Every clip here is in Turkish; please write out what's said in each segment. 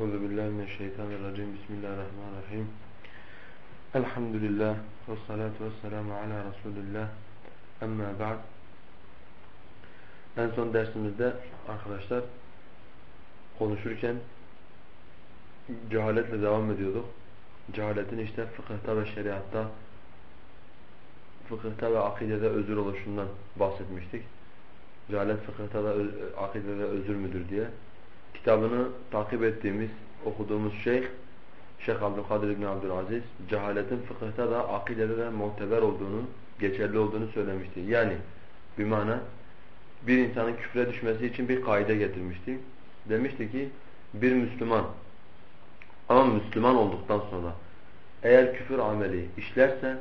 Euzu billahi mineşşeytanirracim. Bismillahirrahmanirrahim. Elhamdülillah ve salatu vesselamu ala Resulillah. Amma ba'd. En son dersimizde arkadaşlar konuşurken cehaletle devam ediyorduk. Cehaletin işte fıkıhta ve şeriatta fıkıhta ve akidede özür oluşundan bahsetmiştik. Cehalet fıkıhta da akidede özür müdür diye kitabını takip ettiğimiz, okuduğumuz şeyh Şeyh Abdülkadir İbni Abdülaziz cehaletin fıkıhta da akidede de muteber olduğunu, geçerli olduğunu söylemişti. Yani bir mana bir insanın küfre düşmesi için bir kaide getirmişti. Demişti ki bir Müslüman ama Müslüman olduktan sonra eğer küfür ameli işlerse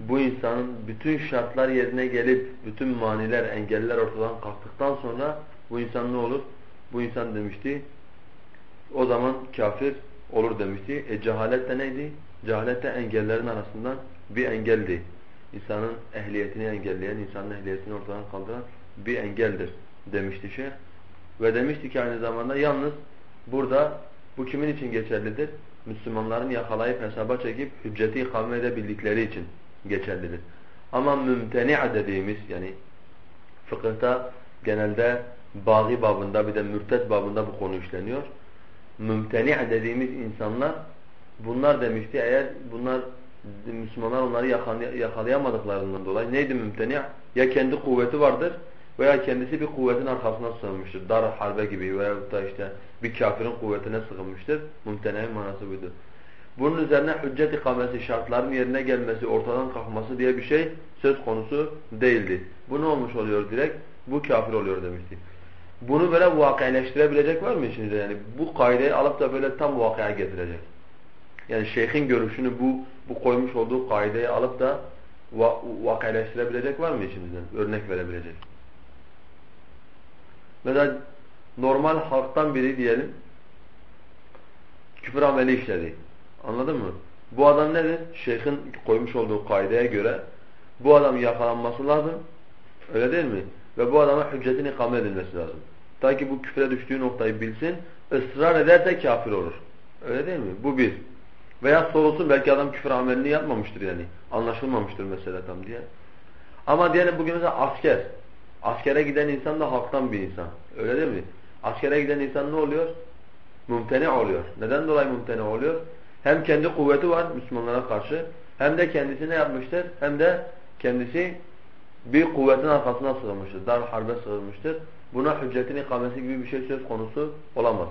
bu insanın bütün şartlar yerine gelip bütün maniler, engeller ortadan kalktıktan sonra bu insan ne olur? Bu insan demişti o zaman kafir olur demişti. E cehalet de neydi? Cehalet de engellerin arasından bir engeldi. İnsanın ehliyetini engelleyen, insanın ehliyetini ortadan kaldıran bir engeldir demişti şey. Ve demişti ki aynı zamanda yalnız burada bu kimin için geçerlidir? Müslümanların yakalayıp hesaba çekip hücceti ikame edebildikleri için geçerlidir. Ama mümteni' dediğimiz yani fıkıhta genelde Bağı babında bir de mürtet babında bu konu işleniyor. Mümteni' dediğimiz insanlar bunlar demişti eğer bunlar Müslümanlar onları yakalayamadıklarından dolayı neydi mümteni' ya kendi kuvveti vardır veya kendisi bir kuvvetin arkasına sığınmıştır. Dar harbe gibi veya da işte bir kafirin kuvvetine sığınmıştır. Mümteni'nin manası buydu. Bunun üzerine hüccet ikamesi, şartların yerine gelmesi, ortadan kalkması diye bir şey söz konusu değildi. Bu ne olmuş oluyor direkt? Bu kafir oluyor demişti. Bunu böyle vakayleştirebilecek var mı içinizde? Yani bu kaideyi alıp da böyle tam vakaya getirecek. Yani şeyhin görüşünü bu bu koymuş olduğu kaideyi alıp da va vakayleştirebilecek var mı içinizden? Örnek verebilecek. Mesela normal halktan biri diyelim küfür ameli işledi. Anladın mı? Bu adam nedir? Şeyhin koymuş olduğu kaideye göre bu adam yakalanması lazım. Öyle değil mi? Ve bu adama hüccetin ikame edilmesi lazım. Ta ki bu küfre düştüğü noktayı bilsin, ısrar ederse kafir olur. Öyle değil mi? Bu bir. Veya sorulsun belki adam küfür amelini yapmamıştır yani. Anlaşılmamıştır mesela tam diye. Ama diyelim bugün mesela asker. Askere giden insan da halktan bir insan. Öyle değil mi? Askere giden insan ne oluyor? Mümteni oluyor. Neden dolayı mümteni oluyor? Hem kendi kuvveti var Müslümanlara karşı hem de kendisi ne yapmıştır? Hem de kendisi bir kuvvetin arkasına sığınmıştır. Dar harbe sığınmıştır. Buna hüccetin ikamesi gibi bir şey söz konusu olamaz.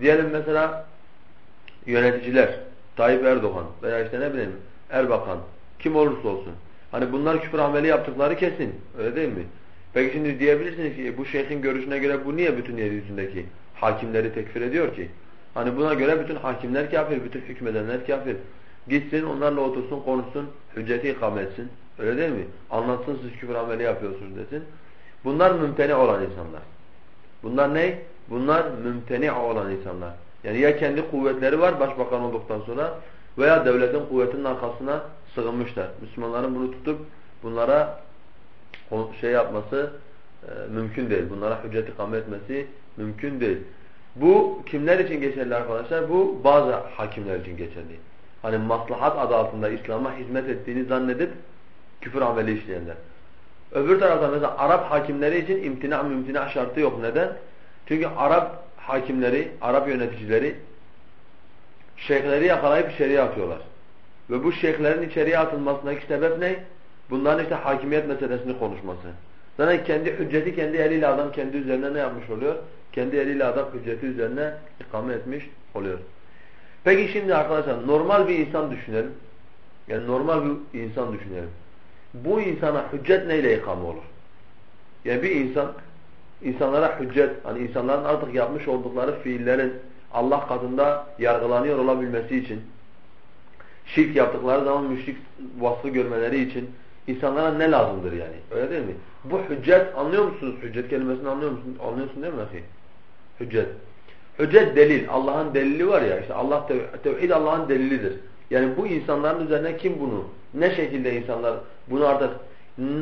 Diyelim mesela yöneticiler, Tayyip Erdoğan veya işte ne bileyim Erbakan, kim olursa olsun. Hani bunlar küfür ameli yaptıkları kesin. Öyle değil mi? Peki şimdi diyebilirsiniz ki bu şeyhin görüşüne göre bu niye bütün yeryüzündeki hakimleri tekfir ediyor ki? Hani buna göre bütün hakimler kafir, bütün hükmedenler kafir. Gitsin onlarla otursun, konuşsun, hücceti ikame etsin. Öyle değil mi? Anlatsın siz küfür ameli yapıyorsunuz desin. Bunlar mümteni olan insanlar. Bunlar ne? Bunlar mümteni olan insanlar. Yani ya kendi kuvvetleri var başbakan olduktan sonra veya devletin kuvvetinin arkasına sığınmışlar. Müslümanların bunu tutup bunlara şey yapması e, mümkün değil. Bunlara hüccet ikame etmesi mümkün değil. Bu kimler için geçerli arkadaşlar? Bu bazı hakimler için geçerli. Hani maslahat adı altında İslam'a hizmet ettiğini zannedip küfür ameli işleyenler. Öbür tarafta mesela Arap hakimleri için imtina mümtina şartı yok. Neden? Çünkü Arap hakimleri, Arap yöneticileri şeyhleri yakalayıp içeriye atıyorlar. Ve bu şeyhlerin içeriye atılmasındaki sebep ne? Bunların işte hakimiyet meselesini konuşması. Zaten kendi hücceti kendi eliyle adam kendi üzerine ne yapmış oluyor? Kendi eliyle adam hücceti üzerine ikame etmiş oluyor. Peki şimdi arkadaşlar normal bir insan düşünelim. Yani normal bir insan düşünelim bu insana hüccet neyle ikame olur? Yani bir insan insanlara hüccet, hani insanların artık yapmış oldukları fiillerin Allah katında yargılanıyor olabilmesi için şirk yaptıkları zaman müşrik vasfı görmeleri için insanlara ne lazımdır yani? Öyle değil mi? Bu hüccet anlıyor musunuz? Hüccet kelimesini anlıyor musun? Anlıyorsun değil mi ahi? Hüccet. Hüccet delil. Allah'ın delili var ya işte Allah tevhid Allah'ın delilidir. Yani bu insanların üzerine kim bunu, ne şekilde insanlar bunu artık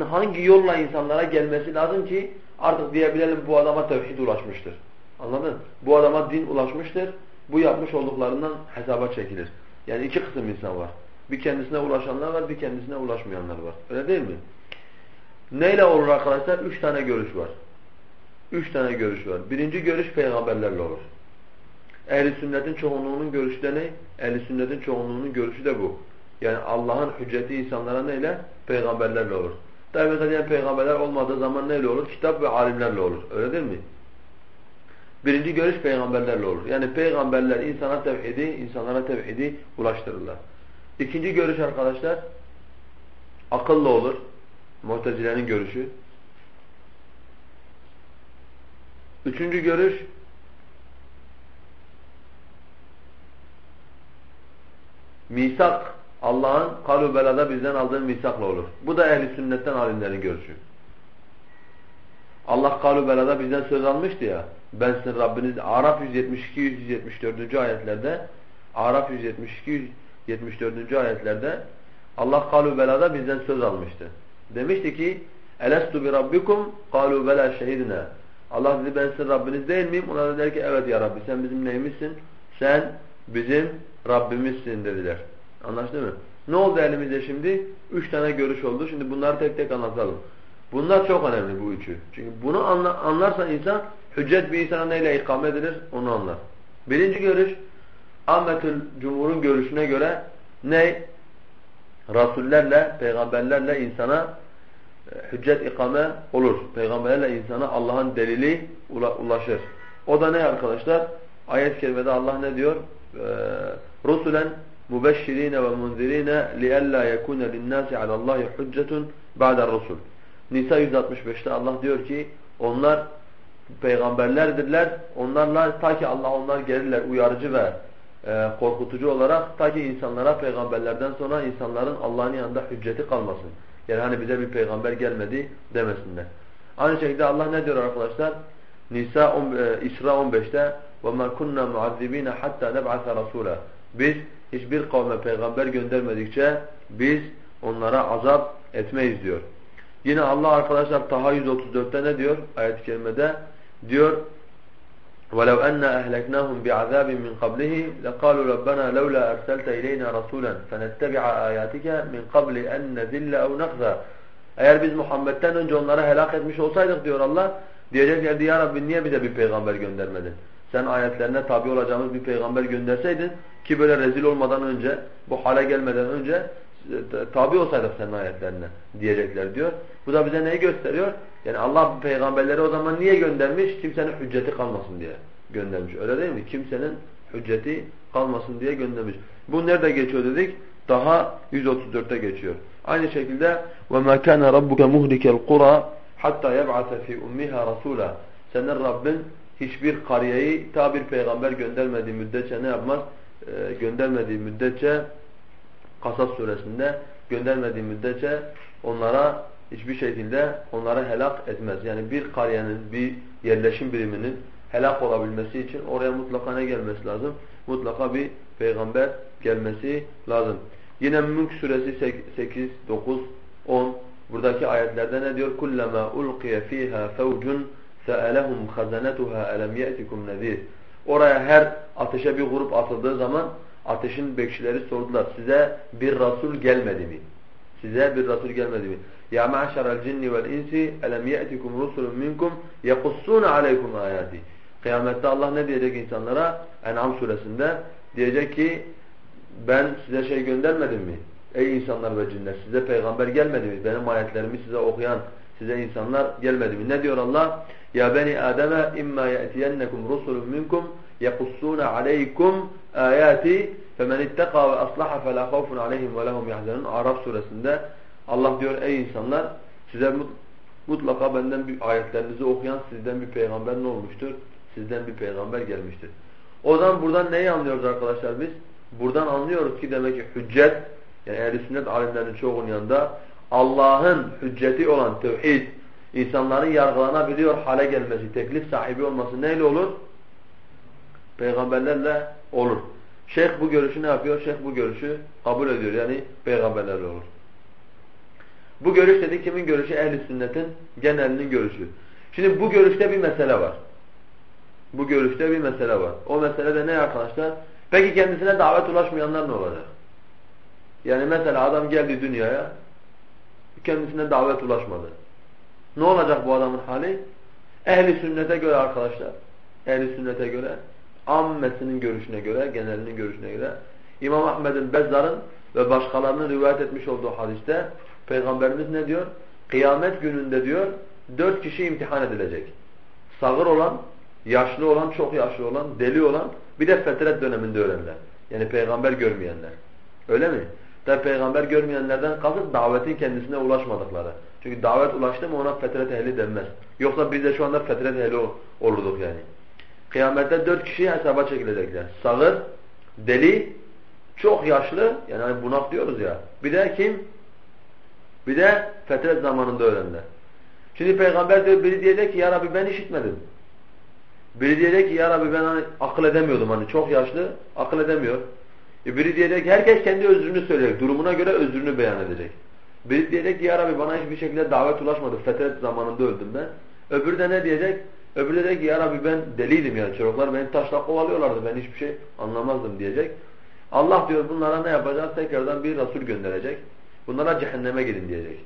hangi yolla insanlara gelmesi lazım ki artık diyebilelim bu adama tevhid ulaşmıştır. Anladın? Bu adama din ulaşmıştır. Bu yapmış olduklarından hesaba çekilir. Yani iki kısım insan var. Bir kendisine ulaşanlar var, bir kendisine ulaşmayanlar var. Öyle değil mi? Neyle olur arkadaşlar? Üç tane görüş var. Üç tane görüş var. Birinci görüş peygamberlerle olur. Ehli sünnetin çoğunluğunun görüşü de ne? Ehli sünnetin çoğunluğunun görüşü de bu. Yani Allah'ın hücceti insanlara neyle? Peygamberlerle olur. Tabi mesela peygamberler olmadığı zaman neyle olur? Kitap ve alimlerle olur. Öyle değil mi? Birinci görüş peygamberlerle olur. Yani peygamberler insana tevhidi, insanlara tevhidi ulaştırırlar. İkinci görüş arkadaşlar akıllı olur. Mu'tezile'nin görüşü. Üçüncü görüş misak Allah'ın kalu belada bizden aldığı misakla olur. Bu da ehli sünnetten alimlerin görüşü. Allah kalu belada bizden söz almıştı ya. Ben sizin Rabbiniz Araf 172 174. ayetlerde Araf 172 174. ayetlerde Allah kalu belada bizden söz almıştı. Demişti ki Elestu bi rabbikum kalu bela şehidina. Allah dedi ben sizin Rabbiniz değil miyim? Ona da der ki evet ya Rabbi sen bizim neyimizsin? Sen bizim Rabbimizsin dediler. Anlaştı mı? Ne oldu elimizde şimdi? Üç tane görüş oldu. Şimdi bunları tek tek anlatalım. Bunlar çok önemli bu üçü. Çünkü bunu anla, anlarsa insan hüccet bir insana neyle ikame edilir onu anlar. Birinci görüş Ahmetül Cumhur'un görüşüne göre ne? Rasullerle, peygamberlerle insana e, hüccet ikame olur. Peygamberlerle insana Allah'ın delili ulaşır. O da ne arkadaşlar? Ayet-i kerimede Allah ne diyor? Rusulen mubeşşirine ve munzirine liella yekune linnâsi alallahi hüccetun ba'der rusul. Nisa 165'te Allah diyor ki onlar peygamberlerdirler. Onlarla ta ki Allah onlar gelirler uyarıcı ve e, korkutucu olarak ta ki insanlara peygamberlerden sonra insanların Allah'ın yanında hücceti kalmasın. Yani hani bize bir peygamber gelmedi demesinler. Aynı şekilde Allah ne diyor arkadaşlar? Nisa on, e, İsra 15'te وَمَا كُنَّا مُعَذِّب۪ينَ حَتَّى نَبْعَثَ رَسُولًا Biz hiçbir kavme peygamber göndermedikçe biz onlara azap etmeyiz diyor. Yine Allah arkadaşlar Taha 134'te ne diyor ayet-i kerimede? Diyor وَلَوْ أَنَّا أَهْلَكْنَاهُمْ بِعَذَابٍ مِّنْ قَبْلِهِ لَقَالُوا رَبَّنَا لَوْلَا أَرْسَلْتَ إِلَيْنَا رَسُولًا فَنَتَّبِعَ آيَاتِكَ مِنْ قَبْلِ أَنْ نَذِلَّ اَوْ نَخْزَى Eğer biz Muhammed'den önce onları helak etmiş olsaydık diyor Allah, diyeceklerdi ya Rabbi niye bize bir peygamber göndermedin? Sen ayetlerine tabi olacağımız bir peygamber gönderseydin ki böyle rezil olmadan önce, bu hale gelmeden önce tabi olsaydık senin ayetlerine diyecekler diyor. Bu da bize neyi gösteriyor? Yani Allah peygamberleri o zaman niye göndermiş? Kimsenin hücceti kalmasın diye göndermiş. Öyle değil mi? Kimsenin hücceti kalmasın diye göndermiş. Bu nerede geçiyor dedik? Daha 134'te geçiyor. Aynı şekilde وَمَا كَانَ رَبُّكَ مُهْلِكَ الْقُرَى حَتَّى يَبْعَثَ فِي اُمِّهَا رَسُولًا Senin Rabbin hiçbir kariyeyi ta bir peygamber göndermediği müddetçe ne yapmaz? E, göndermediği müddetçe Kasas suresinde göndermediği müddetçe onlara hiçbir şekilde onlara helak etmez. Yani bir kariyenin, bir yerleşim biriminin helak olabilmesi için oraya mutlaka ne gelmesi lazım? Mutlaka bir peygamber gelmesi lazım. Yine Mülk suresi 8, 9, 10 buradaki ayetlerde ne diyor? Kullama ulqiye fiha fevcun سَأَلَهُمْ خَزَنَتُهَا أَلَمْ يَأْتِكُمْ نَذ۪يرٌ Oraya her ateşe bir grup atıldığı zaman ateşin bekçileri sordular. Size bir Rasul gelmedi mi? Size bir Rasul gelmedi mi? Ya ma'şeral cinni vel insi elem ye'tikum rusulun minkum yakussuna aleykum ayati. Kıyamette Allah ne diyecek insanlara? En'am suresinde diyecek ki ben size şey göndermedim mi? Ey insanlar ve cinler size peygamber gelmedi mi? Benim ayetlerimi size okuyan size insanlar gelmedi mi? Ne diyor Allah? Ya Adem'e imma ye'tiyennekum rusulun minkum yakussuna aleykum ayati femen ittaka ve aslaha fela khawfun aleyhim ve lehum yahzanun. Araf suresinde Allah diyor ey insanlar size mutlaka benden bir ayetlerinizi okuyan sizden bir peygamber ne olmuştur? Sizden bir peygamber gelmiştir. O zaman buradan neyi anlıyoruz arkadaşlar biz? Buradan anlıyoruz ki demek ki hüccet yani ehl sünnet alimlerinin çoğunun yanında Allah'ın hücceti olan tevhid insanların yargılanabiliyor hale gelmesi, teklif sahibi olması neyle olur? Peygamberlerle olur. Şeyh bu görüşü ne yapıyor? Şeyh bu görüşü kabul ediyor. Yani peygamberlerle olur. Bu görüş dedi kimin görüşü? Ehl-i sünnetin genelinin görüşü. Şimdi bu görüşte bir mesele var. Bu görüşte bir mesele var. O mesele de ne arkadaşlar? Peki kendisine davet ulaşmayanlar ne olacak? Yani mesela adam geldi dünyaya, kendisine davet ulaşmadı. Ne olacak bu adamın hali? Ehli sünnete göre arkadaşlar, ehli sünnete göre, ammesinin görüşüne göre, genelinin görüşüne göre, İmam Ahmed'in Bezzar'ın ve başkalarının rivayet etmiş olduğu hadiste Peygamberimiz ne diyor? Kıyamet gününde diyor, dört kişi imtihan edilecek. Sağır olan, yaşlı olan, çok yaşlı olan, deli olan, bir de fetret döneminde ölenler. Yani peygamber görmeyenler. Öyle mi? Tabi peygamber görmeyenlerden kasıt davetin kendisine ulaşmadıkları. Çünkü davet ulaştı mı ona fetret ehli denmez. Yoksa biz de şu anda fetret ehli olurduk yani. Kıyamette dört kişi hesaba çekilecekler. Sağır, deli, çok yaşlı, yani hani bunak diyoruz ya. Bir de kim? Bir de fetret zamanında ölenler. Şimdi peygamber diyor, biri diyecek ki ya Rabbi ben işitmedim. Biri diyecek ki ya Rabbi ben hani akıl edemiyordum hani çok yaşlı akıl edemiyor. E biri diyecek herkes kendi özrünü söyleyecek. Durumuna göre özrünü beyan edecek. Biri diyecek ki ya Rabbi bana hiçbir şekilde davet ulaşmadı. Fetret zamanında öldüm ben. Öbürü de ne diyecek? Öbürü de ki ya Rabbi ben deliydim yani. Çocuklar beni taşla kovalıyorlardı. Ben hiçbir şey anlamazdım diyecek. Allah diyor bunlara ne yapacak? Tekrardan bir Resul gönderecek. Bunlara cehenneme gidin diyecek.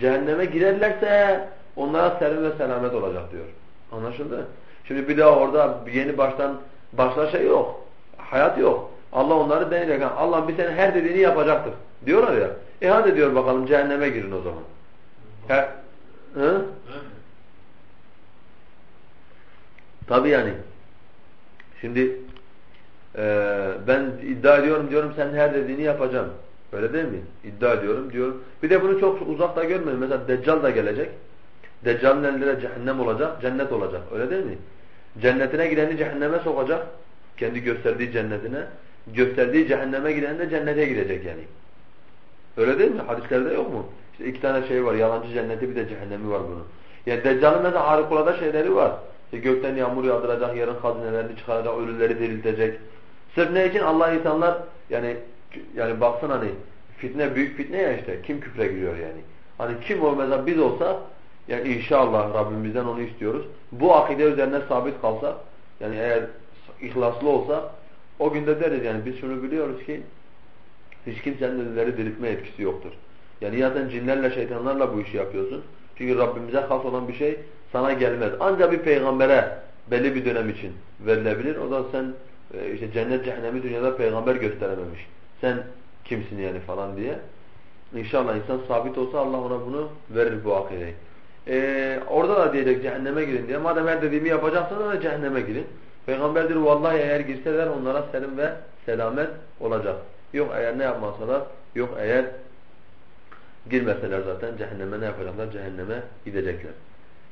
Cehenneme girerlerse onlara serin ve selamet olacak diyor. Anlaşıldı? Şimdi bir daha orada yeni baştan başla şey yok. Hayat yok. Allah onları deneyecek. Allah bir senin her dediğini yapacaktır. Diyorlar ya. E hadi diyor bakalım cehenneme girin o zaman. He? Hı? Tabi yani. Şimdi e, ben iddia ediyorum diyorum sen her dediğini yapacağım. Öyle değil mi? İddia ediyorum diyorum. Bir de bunu çok uzakta görmeyin. Mesela Deccal da gelecek. Deccal'ın elinde cehennem olacak, cennet olacak. Öyle değil mi? Cennetine gideni cehenneme sokacak. Kendi gösterdiği cennetine. Gösterdiği cehenneme giden de cennete gidecek yani. Öyle değil mi? Hadislerde yok mu? İşte iki tane şey var. Yalancı cenneti bir de cehennemi var bunun. Yani Deccal'ın mesela harikulade şeyleri var. İşte gökten yağmur yağdıracak, yarın hazinelerini çıkaracak, ölüleri diriltecek. Sırf ne için? Allah insanlar yani yani baksın hani fitne büyük fitne ya işte. Kim küfre giriyor yani. Hani kim o mesela biz olsa yani inşallah Rabbimizden onu istiyoruz. Bu akide üzerine sabit kalsa yani eğer ihlaslı olsa o günde deriz yani biz şunu biliyoruz ki hiç kimsenin ölüleri diriltme etkisi yoktur. Yani zaten cinlerle şeytanlarla bu işi yapıyorsun. Çünkü Rabbimize has olan bir şey sana gelmez. Ancak bir peygambere belli bir dönem için verilebilir. O da sen e, işte cennet cehennemi dünyada peygamber gösterememiş. Sen kimsin yani falan diye. İnşallah insan sabit olsa Allah ona bunu verir bu akideyi. Ee, orada da diyecek cehenneme girin diye. Madem her dediğimi yapacaksınız da cehenneme girin. Peygamber diyor vallahi eğer girseler onlara serin ve selamet olacak. Yok eğer ne yapmasalar, yok eğer girmeseler zaten cehenneme ne yapacaklar? Cehenneme gidecekler.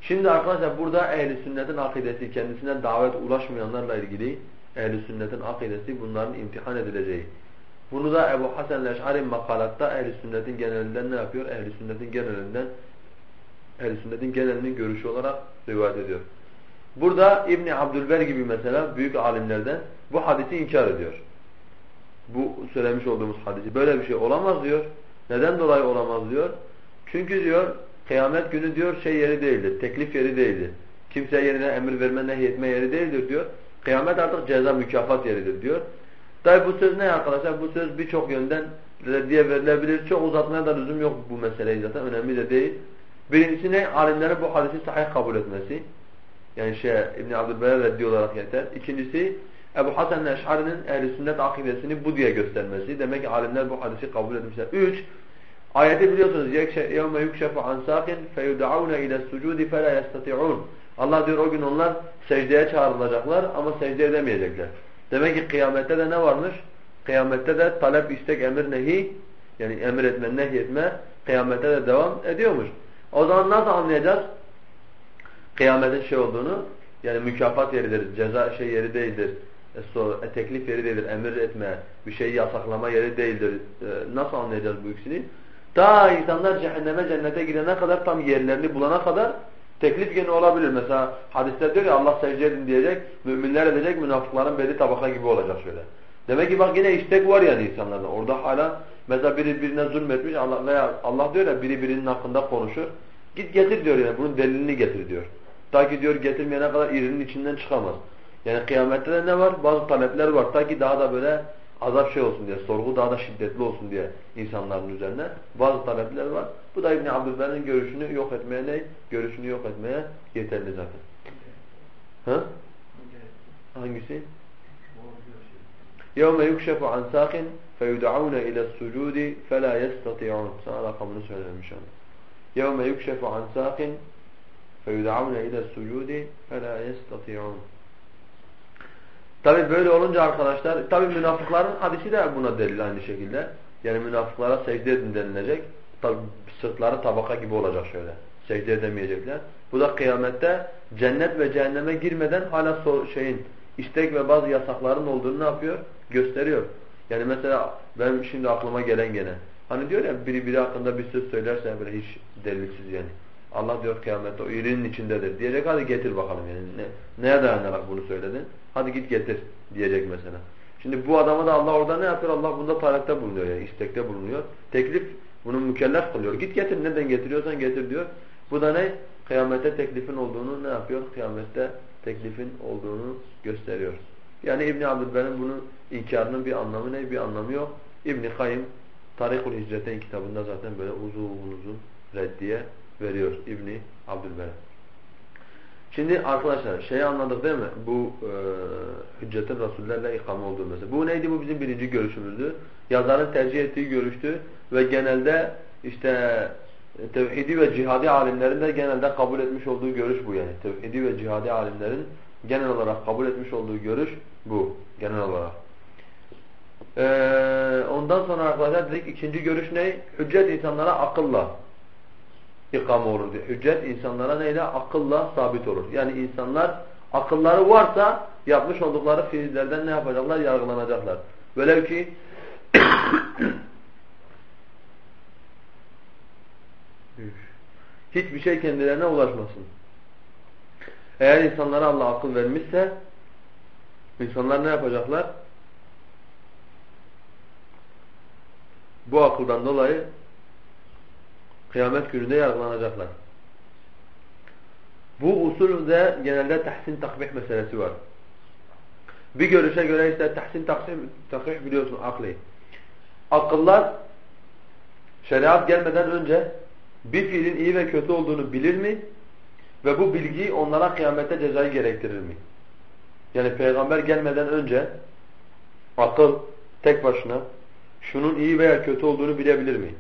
Şimdi arkadaşlar burada ehli sünnetin akidesi kendisine davet ulaşmayanlarla ilgili ehli sünnetin akidesi bunların imtihan edileceği. Bunu da Ebu Hasan el-Eş'ari makalatta ehli sünnetin genelinden ne yapıyor? Ehli sünnetin genelinden ehli sünnetin genelinin görüşü olarak rivayet ediyor. Burada İbn Abdülber gibi mesela büyük alimlerden bu hadisi inkar ediyor. Bu söylemiş olduğumuz hadisi. Böyle bir şey olamaz diyor. Neden dolayı olamaz diyor? Çünkü diyor kıyamet günü diyor şey yeri değildir. Teklif yeri değildir. Kimse yerine emir verme nehyetme yeri değildir diyor. Kıyamet artık ceza mükafat yeridir diyor. Tabi bu söz ne arkadaşlar? Bu söz birçok yönden reddiye verilebilir. Çok uzatmaya da lüzum yok bu meseleyi zaten. Önemli de değil. Birincisi ne? Alimlerin bu hadisi sahih kabul etmesi. Yani şey İbn Abdülber'e reddi olarak yeter. İkincisi Ebu Hasan Eş'ari'nin ehl sünnet akidesini bu diye göstermesi. Demek ki alimler bu hadisi kabul etmişler. Üç, ayeti biliyorsunuz يَوْمَ يُكْشَفُ عَنْ سَاقٍ فَيُدَعَوْنَ اِلَى السُّجُودِ فَلَا يَسْتَطِعُونَ Allah diyor o gün onlar secdeye çağrılacaklar ama secde edemeyecekler. Demek ki kıyamette de ne varmış? Kıyamette de talep, istek, emir, nehi yani emir etme, nehy etme kıyamette de devam ediyormuş. O zaman nasıl anlayacağız? Kıyametin şey olduğunu yani mükafat yeridir, ceza şey yeri değildir, e, e, teklif yeri değildir, emir etme, bir şeyi yasaklama yeri değildir. E, nasıl anlayacağız bu ikisini? Ta insanlar cehenneme, cennete gidene kadar tam yerlerini bulana kadar teklif gene olabilir. Mesela hadiste diyor ya Allah secde edin diyecek, müminler edecek, münafıkların belli tabaka gibi olacak şöyle. Demek ki bak yine istek var yani insanlarda. Orada hala mesela biri birine zulmetmiş Allah veya Allah diyor ya biri birinin hakkında konuşur. Git getir diyor yani bunun delilini getir diyor. Ta ki diyor getirmeyene kadar irinin içinden çıkamaz. Yani kıyamette de ne var? Bazı talepler var. Ta ki daha da böyle azap şey olsun diye, sorgu daha da şiddetli olsun diye insanların üzerine bazı talepler var. Bu da İbn Abdülber'in görüşünü yok etmeye ne? Görüşünü yok etmeye yeterli zaten. Ha? Hangisi? يَوْمَ يُكْشَفُ عَنْ سَاقٍ فَيُدْعَوْنَ اِلَى السُّجُودِ فَلَا يَسْتَطِعُونَ Sana rakamını söylemiş onu. يَوْمَ يُكْشَفُ عَنْ سَاقٍ فَيُدْعَوْنَ اِلَى السُّجُودِ فَلَا يَسْتَطِعُونَ Tabi böyle olunca arkadaşlar, tabi münafıkların hadisi de buna delil aynı şekilde. Yani münafıklara secde edin denilecek. Tabi sırtları tabaka gibi olacak şöyle. Secde edemeyecekler. Bu da kıyamette cennet ve cehenneme girmeden hala şeyin istek ve bazı yasakların olduğunu ne yapıyor? Gösteriyor. Yani mesela benim şimdi aklıma gelen gene. Hani diyor ya biri biri hakkında bir söz söylerse böyle hiç delilsiz yani. Allah diyor kıyamette o iyiliğinin içindedir. Diyecek hadi getir bakalım yani. Ne, neye dayanarak bunu söyledin? Hadi git getir diyecek mesela. Şimdi bu adama da Allah orada ne yapıyor? Allah bunda talepte bulunuyor yani istekte bulunuyor. Teklif bunu mükellef kılıyor. Git getir neden getiriyorsan getir diyor. Bu da ne? Kıyamette teklifin olduğunu ne yapıyor? Kıyamette teklifin olduğunu gösteriyor. Yani İbn Abdülber'in bunu inkarının bir anlamı ne? Bir anlamı yok. İbn Kayyim Tarikul Hicreteyn kitabında zaten böyle uzun uzun reddiye veriyor İbni Abdülber. Şimdi arkadaşlar şeyi anladık değil mi? Bu e, hüccetin rasullerle ikame olduğu mesela. Bu neydi? Bu bizim birinci görüşümüzdü. Yazarın tercih ettiği görüştü ve genelde işte tevhidi ve cihadi alimlerin de genelde kabul etmiş olduğu görüş bu yani. Tevhidi ve cihadi alimlerin genel olarak kabul etmiş olduğu görüş bu genel olarak. Ee, ondan sonra arkadaşlar dedik ikinci görüş ne? Hüccet insanlara akılla ikame olur diyor. Hüccet insanlara neyle? Akılla sabit olur. Yani insanlar akılları varsa yapmış oldukları fiillerden ne yapacaklar? Yargılanacaklar. Velev ki hiçbir şey kendilerine ulaşmasın. Eğer insanlara Allah akıl vermişse insanlar ne yapacaklar? Bu akıldan dolayı Kıyamet gününde yargılanacaklar. Bu usulde genelde tahsin takbih meselesi var. Bir görüşe göre ise tahsin takbih biliyorsun akli. Akıllar şeriat gelmeden önce bir fiilin iyi ve kötü olduğunu bilir mi? Ve bu bilgi onlara kıyamette cezayı gerektirir mi? Yani peygamber gelmeden önce akıl tek başına şunun iyi veya kötü olduğunu bilebilir mi?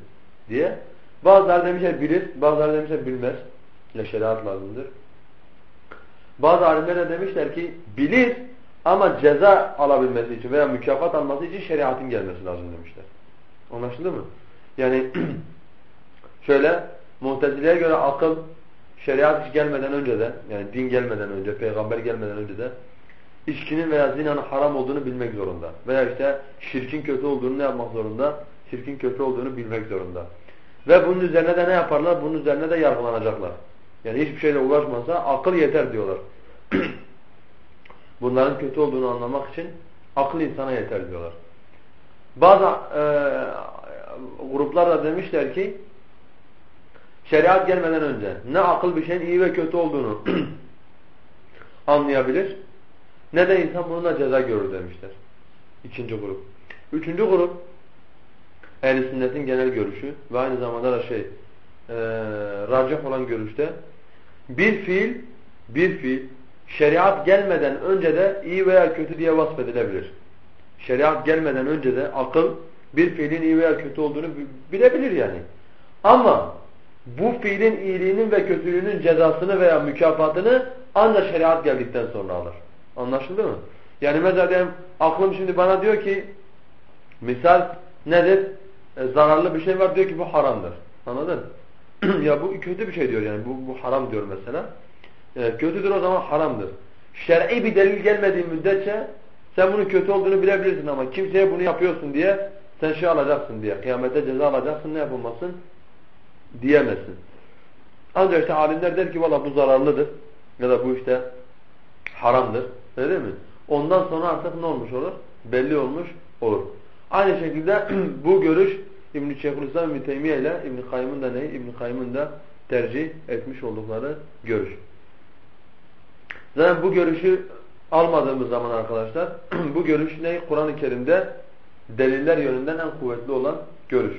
diye Bazıları demişler bilir, bazıları demişler bilmez. Ne şeriat lazımdır. Bazı alimler de demişler ki bilir ama ceza alabilmesi için veya mükafat alması için şeriatın gelmesi lazım demişler. Anlaşıldı mı? Yani şöyle Muhtezile'ye göre akıl şeriat hiç gelmeden önce de yani din gelmeden önce, peygamber gelmeden önce de içkinin veya zinanın haram olduğunu bilmek zorunda. Veya işte şirkin kötü olduğunu ne yapmak zorunda? Şirkin kötü olduğunu bilmek zorunda. Ve bunun üzerine de ne yaparlar? Bunun üzerine de yargılanacaklar. Yani hiçbir şeyle uğraşmasa akıl yeter diyorlar. Bunların kötü olduğunu anlamak için akıl insana yeter diyorlar. Bazı e, gruplar da demişler ki şeriat gelmeden önce ne akıl bir şeyin iyi ve kötü olduğunu anlayabilir ne de insan bununla ceza görür demişler. İkinci grup. Üçüncü grup ehl sünnetin genel görüşü ve aynı zamanda da şey e, racih olan görüşte bir fiil bir fiil şeriat gelmeden önce de iyi veya kötü diye vasfedilebilir. Şeriat gelmeden önce de akıl bir fiilin iyi veya kötü olduğunu bilebilir yani. Ama bu fiilin iyiliğinin ve kötülüğünün cezasını veya mükafatını ancak şeriat geldikten sonra alır. Anlaşıldı mı? Yani mesela diyelim, aklım şimdi bana diyor ki misal nedir? E, zararlı bir şey var diyor ki bu haramdır. Anladın? ya bu kötü bir şey diyor yani bu, bu haram diyor mesela. E, kötüdür o zaman haramdır. Şer'i bir delil gelmediği müddetçe sen bunun kötü olduğunu bilebilirsin ama kimseye bunu yapıyorsun diye sen şey alacaksın diye kıyamete ceza alacaksın ne yapılmasın diyemezsin. Ancak işte alimler der ki valla bu zararlıdır ya da bu işte haramdır. Öyle değil mi? Ondan sonra artık ne olmuş olur? Belli olmuş olur. Aynı şekilde bu görüş İbn-i Şeyhülislam İbn-i Teymiye ile İbn-i Kayyım'ın da ne? İbn-i Kayyım'ın da tercih etmiş oldukları görüş. Zaten bu görüşü almadığımız zaman arkadaşlar bu görüş ne? Kur'an-ı Kerim'de deliller yönünden en kuvvetli olan görüş.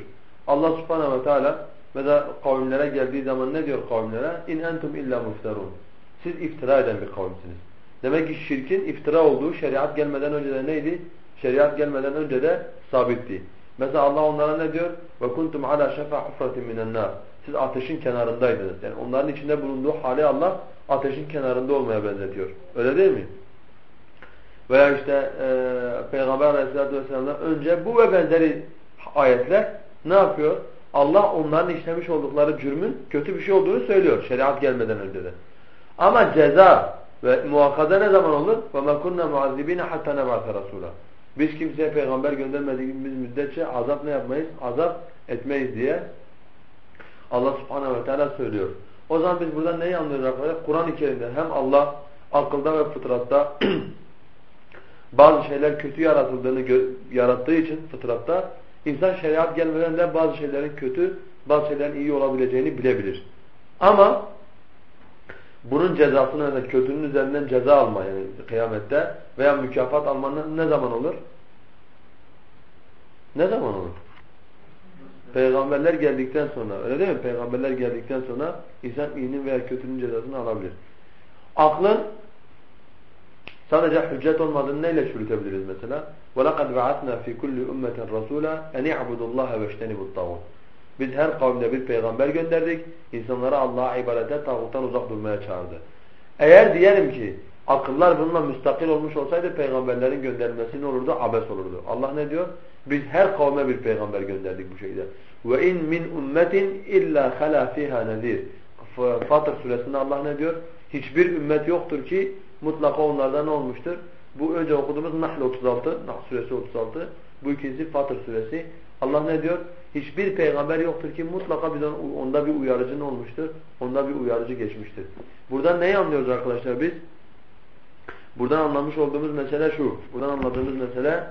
Allah subhanehu ve teala mesela kavimlere geldiği zaman ne diyor kavimlere? İn entum illa mufterun. Siz iftira eden bir kavimsiniz. Demek ki şirkin iftira olduğu şeriat gelmeden önce de neydi? Şeriat gelmeden önce de sabitti. Mesela Allah onlara ne diyor? Ve kuntum ala şefa hufratin minen nar. Siz ateşin kenarındaydınız. Yani onların içinde bulunduğu hali Allah ateşin kenarında olmaya benzetiyor. Öyle değil mi? Veya işte e, Peygamber Aleyhisselatü Vesselam'dan önce bu ve benzeri ayetler ne yapıyor? Allah onların işlemiş oldukları cürmün kötü bir şey olduğunu söylüyor şeriat gelmeden önce de. Ama ceza ve muhakkada ne zaman olur? وَمَا كُنَّا مُعَذِّب۪ينَ حَتَّى نَبْعَثَ رَسُولًا biz kimseye peygamber göndermediğimiz müddetçe azap ne yapmayız? Azap etmeyiz diye Allah subhanehu ve teala söylüyor. O zaman biz buradan neyi anlıyoruz arkadaşlar? Kur'an-ı Kerim'de hem Allah akılda ve fıtratta bazı şeyler kötü yaratıldığını yarattığı için fıtratta insan şeriat gelmeden de bazı şeylerin kötü, bazı şeylerin iyi olabileceğini bilebilir. Ama bunun cezasını da kötünün üzerinden ceza alma yani kıyamette veya mükafat almanın ne zaman olur? Ne zaman olur? Peygamberler geldikten sonra öyle değil mi? Peygamberler geldikten sonra insan iyinin veya kötünün cezasını alabilir. Aklın sadece hüccet olmadığını neyle çürütebiliriz mesela? وَلَقَدْ بَعَثْنَا فِي كُلِّ اُمَّةٍ رَسُولًا اَنْ يَعْبُدُ اللّٰهَ وَاجْتَنِبُ الطَّاغُونَ biz her kavimde bir peygamber gönderdik. İnsanlara Allah'a ibadete, tağuttan uzak durmaya çağırdı. Eğer diyelim ki akıllar bununla müstakil olmuş olsaydı peygamberlerin gönderilmesi ne olurdu? Abes olurdu. Allah ne diyor? Biz her kavme bir peygamber gönderdik bu şekilde. Ve in min ummetin illa hala fiha nezir. Fatır suresinde Allah ne diyor? Hiçbir ümmet yoktur ki mutlaka onlardan ne olmuştur? Bu önce okuduğumuz Nahl 36, Nahl suresi 36. Bu ikincisi Fatır suresi. Allah ne diyor? Hiçbir peygamber yoktur ki mutlaka bir onda bir uyarıcı olmuştur? Onda bir uyarıcı geçmiştir. Buradan neyi anlıyoruz arkadaşlar biz? Buradan anlamış olduğumuz mesele şu. Buradan anladığımız mesele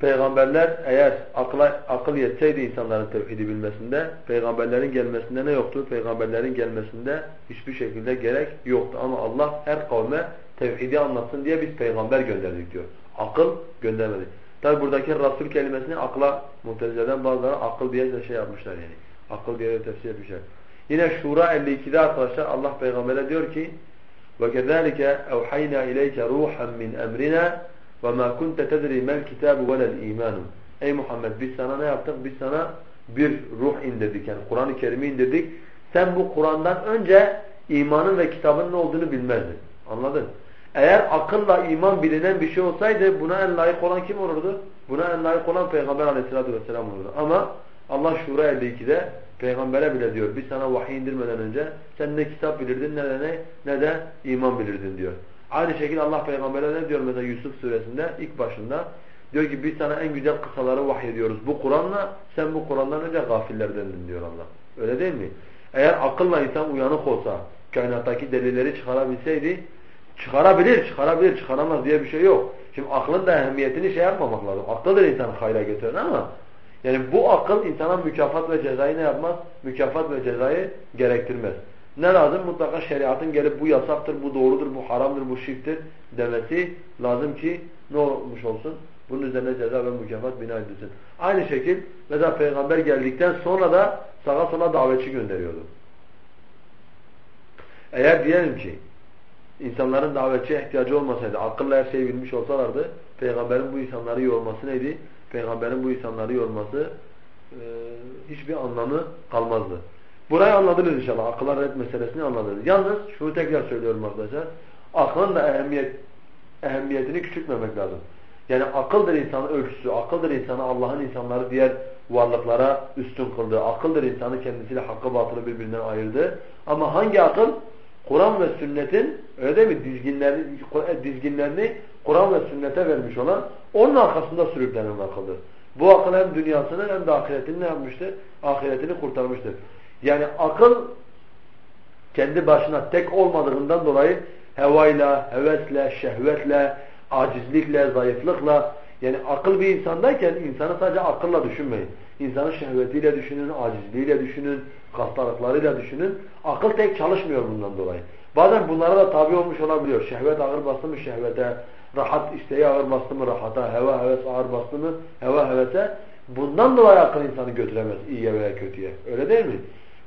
Peygamberler eğer akla, akıl yetseydi insanların tevhidi bilmesinde, peygamberlerin gelmesinde ne yoktu? Peygamberlerin gelmesinde hiçbir şekilde gerek yoktu. Ama Allah her kavme tevhidi anlatsın diye biz peygamber gönderdik diyor. Akıl göndermedi. Tabi buradaki Rasul kelimesini akla muhtezileden bazıları akıl diye de şey yapmışlar yani. Akıl diye de tefsir etmişler. Yine Şura 52'de arkadaşlar Allah peygambere diyor ki وَكَذَٰلِكَ اَوْحَيْنَا اِلَيْكَ رُوحًا مِنْ اَمْرِنَا وَمَا كُنْتَ تَدْرِي مَا الْكِتَابُ وَلَا الْا۪يمَانُ Ey Muhammed biz sana ne yaptık? Biz sana bir ruh indirdik. Yani Kur'an-ı Kerim'i indirdik. Sen bu Kur'an'dan önce imanın ve kitabın ne olduğunu bilmezdin. Anladın? Eğer akılla iman bilinen bir şey olsaydı buna en layık olan kim olurdu? Buna en layık olan Peygamber aleyhissalatü vesselam olurdu. Ama Allah Şura 52'de Peygambere bile diyor biz sana vahiy indirmeden önce sen ne kitap bilirdin ne de ne, ne de iman bilirdin diyor. Aynı şekilde Allah Peygamber'e ne diyor mesela Yusuf suresinde ilk başında diyor ki biz sana en güzel kısaları vahyediyoruz bu Kur'an'la sen bu Kur'an'dan önce gafillerdendin diyor Allah. Öyle değil mi? Eğer akılla insan uyanık olsa kainattaki delilleri çıkarabilseydi çıkarabilir, çıkarabilir, çıkaramaz diye bir şey yok. Şimdi aklın da ehemmiyetini şey yapmamak lazım. Aklıdır insan hayra getiren ama yani bu akıl insana mükafat ve cezayı ne yapmaz? Mükafat ve cezayı gerektirmez. Ne lazım? Mutlaka şeriatın gelip bu yasaktır, bu doğrudur, bu haramdır, bu şirktir demesi lazım ki ne olmuş olsun? Bunun üzerine ceza ve mükafat bina edilsin. Aynı şekil mesela peygamber geldikten sonra da sağa sola davetçi gönderiyordu. Eğer diyelim ki insanların davetçiye ihtiyacı olmasaydı, akılla her şeyi bilmiş olsalardı, peygamberin bu insanları yorması neydi? Peygamberin bu insanları yorması e, hiçbir anlamı kalmazdı. Burayı anladınız inşallah. Akıllar red meselesini anladınız. Yalnız şunu tekrar söylüyorum arkadaşlar. Aklın da ehemmiyet, ehemmiyetini küçültmemek lazım. Yani akıldır insanın ölçüsü, akıldır insanı Allah'ın insanları diğer varlıklara üstün kıldığı, akıldır insanı kendisiyle hakkı batılı birbirinden ayırdı. Ama hangi akıl? Kur'an ve sünnetin öyle değil mi? Dizginlerini, dizginlerini Kur'an ve sünnete vermiş olan onun arkasında sürüklenen akıldır. Bu akıl hem dünyasını hem de ahiretini ne yapmıştır? Ahiretini kurtarmıştır. Yani akıl kendi başına tek olmadığından dolayı hevayla, hevesle, şehvetle, acizlikle, zayıflıkla yani akıl bir insandayken insanı sadece akılla düşünmeyin. İnsanın şehvetiyle düşünün, acizliğiyle düşünün, hastalıklarıyla düşünün. Akıl tek çalışmıyor bundan dolayı. Bazen bunlara da tabi olmuş olabiliyor. Şehvet ağır bastı mı şehvete, rahat isteği ağır bastı mı rahata, heva heves ağır bastı mı heva hevese. Bundan dolayı akıl insanı götüremez iyiye veya kötüye. Öyle değil mi?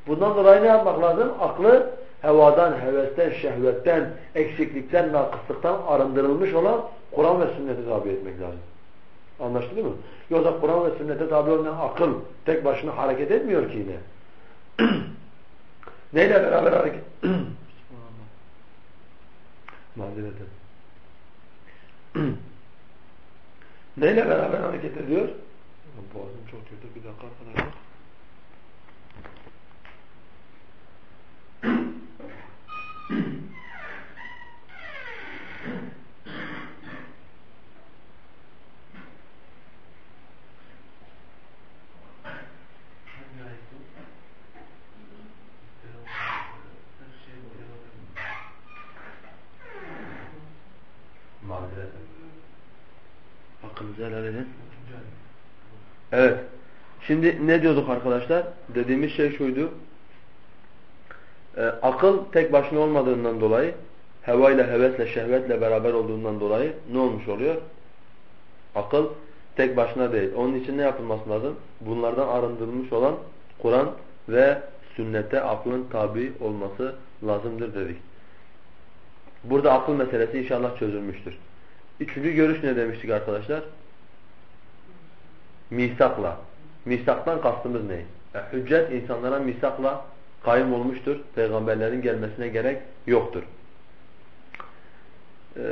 Bundan dolayı ne yapmak lazım? Aklı hevadan, hevesten, şehvetten, eksiklikten, nakıslıktan arındırılmış olan Kur'an ve sünneti tabi etmek lazım. Anlaşıldı mı? Yoksa Kur'an ve sünnete tabi olmayan akıl tek başına hareket etmiyor ki yine. Neyle beraber hareket? Mazereten. Neyle beraber hareket ediyor? Boğazım çok kötü. Bir dakika arkadaşlar. Şimdi ne diyorduk arkadaşlar? Dediğimiz şey şuydu. Ee, akıl tek başına olmadığından dolayı hevayla, hevesle, şehvetle beraber olduğundan dolayı ne olmuş oluyor? Akıl tek başına değil. Onun için ne yapılması lazım? Bunlardan arındırılmış olan Kur'an ve sünnete aklın tabi olması lazımdır dedik. Burada akıl meselesi inşallah çözülmüştür. Üçüncü görüş ne demiştik arkadaşlar? Misakla Misaktan kastımız ne? E, hüccet insanlara misakla kayım olmuştur. Peygamberlerin gelmesine gerek yoktur. Ee,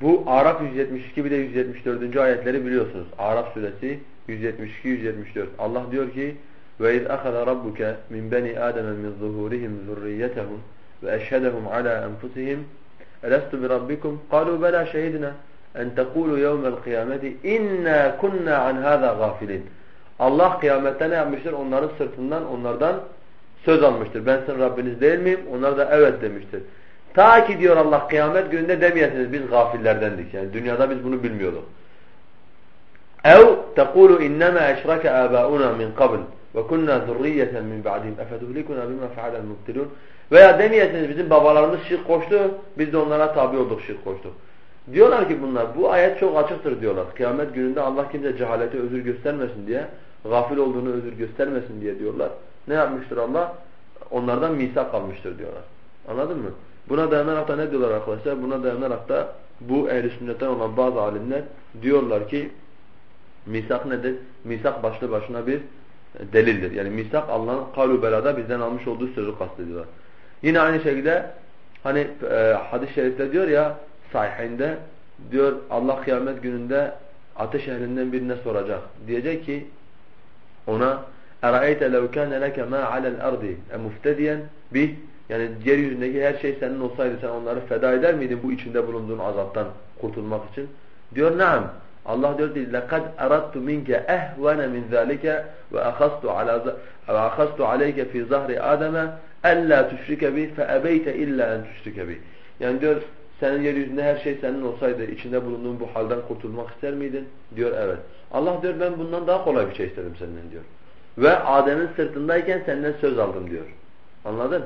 bu Araf 172 bir de 174. ayetleri biliyorsunuz. Araf suresi 172-174. Allah diyor ki وَاِذْ أَخَذَ رَبُّكَ مِنْ بَنِي آدَمَ مِنْ ظُهُورِهِمْ ذُرِّيَّتَهُمْ وَأَشْهَدَهُمْ عَلَى أَنفُسِهِمْ أَلَسْتُ بِرَبِّكُمْ قَالُوا بَلَا شَهِدْنَا اَنْ تَقُولُوا يَوْمَ الْقِيَامَةِ اِنَّا كُنَّا عَنْ هَذَا غَافِلِينَ Allah kıyamette ne yapmıştır? Onların sırtından, onlardan söz almıştır. Ben sizin Rabbiniz değil miyim? Onlar da evet demiştir. Ta ki diyor Allah kıyamet gününde demeyesiniz biz gafillerdendik. Yani dünyada biz bunu bilmiyorduk. Ev tekulu innema eşrake abauna min qabl ve kunna zurriyeten min ba'dihim efetuhlikuna bima fe'alel mubtilun veya demeyesiniz bizim babalarımız şirk koştu biz de onlara tabi olduk şirk koştuk. Diyorlar ki bunlar bu ayet çok açıktır diyorlar. Kıyamet gününde Allah kimse cehalete özür göstermesin diye gafil olduğunu özür göstermesin diye diyorlar. Ne yapmıştır Allah? Onlardan misak almıştır diyorlar. Anladın mı? Buna dayanarak da ne diyorlar arkadaşlar? Buna dayanarak da bu ehl sünnetten olan bazı alimler diyorlar ki misak nedir? Misak başlı başına bir delildir. Yani misak Allah'ın kalu belada bizden almış olduğu sözü kastediyorlar. Yine aynı şekilde hani e, hadis-i şerifte diyor ya sahihinde diyor Allah kıyamet gününde ateş ehlinden birine soracak. Diyecek ki ona اَرَأَيْتَ لَوْ كَانَ لَكَ مَا عَلَى الْأَرْضِ اَمُفْتَدِيًا بِهِ Yani yeryüzündeki her şey senin olsaydı sen onları feda eder miydin bu içinde bulunduğun azaptan kurtulmak için? Diyor naam. Allah diyor ki لَقَدْ أَرَدْتُ مِنْكَ أَهْوَنَ مِنْ ذَٰلِكَ وَأَخَذْتُ عَلَى وَأَخَذْتُ عَلَيْكَ فِي ظَهْرِ آدَمَ أَلَّا تُشْرِكَ بِهِ فَأَبَيْتَ إِلَّا أَنْ تُشْرِكَ بِهِ Yani diyor senin yeryüzünde her şey senin olsaydı içinde bulunduğun bu halden kurtulmak ister miydin? Diyor evet. Allah diyor ben bundan daha kolay bir şey istedim senden diyor. Ve Adem'in sırtındayken senden söz aldım diyor. Anladın?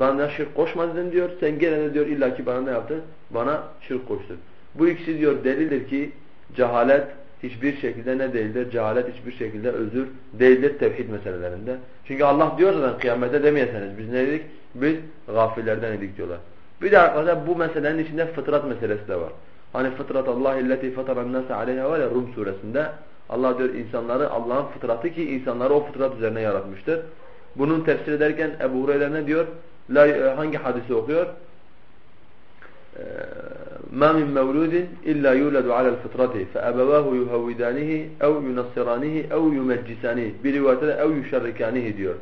Bana şirk koşma dedim diyor. Sen gelene diyor illaki bana ne yaptın? Bana şirk koştun. Bu ikisi diyor delildir ki cehalet hiçbir şekilde ne değildir? Cehalet hiçbir şekilde özür değildir tevhid meselelerinde. Çünkü Allah diyor zaten kıyamete demeyeseniz biz ne dedik? Biz gafillerden idik diyorlar. Bir de arkadaşlar bu meselenin içinde fıtrat meselesi de var. Hani fıtrat Allah illeti fataran nase aleyha var ya Rum suresinde Allah diyor insanları Allah'ın fıtratı ki insanları o fıtrat üzerine yaratmıştır. Bunun tefsir ederken Ebu Hureyre ne diyor? La, e, hangi hadisi okuyor? مَا مِنْ مَوْلُودٍ إِلَّا يُولَدُ عَلَى الْفِطْرَةِ فَأَبَوَاهُ يُهَوِّدَانِهِ اَوْ يُنَصِّرَانِهِ اَوْ يُمَجِّسَانِهِ Bir rivayette de اَوْ يُشَرِّكَانِهِ diyor.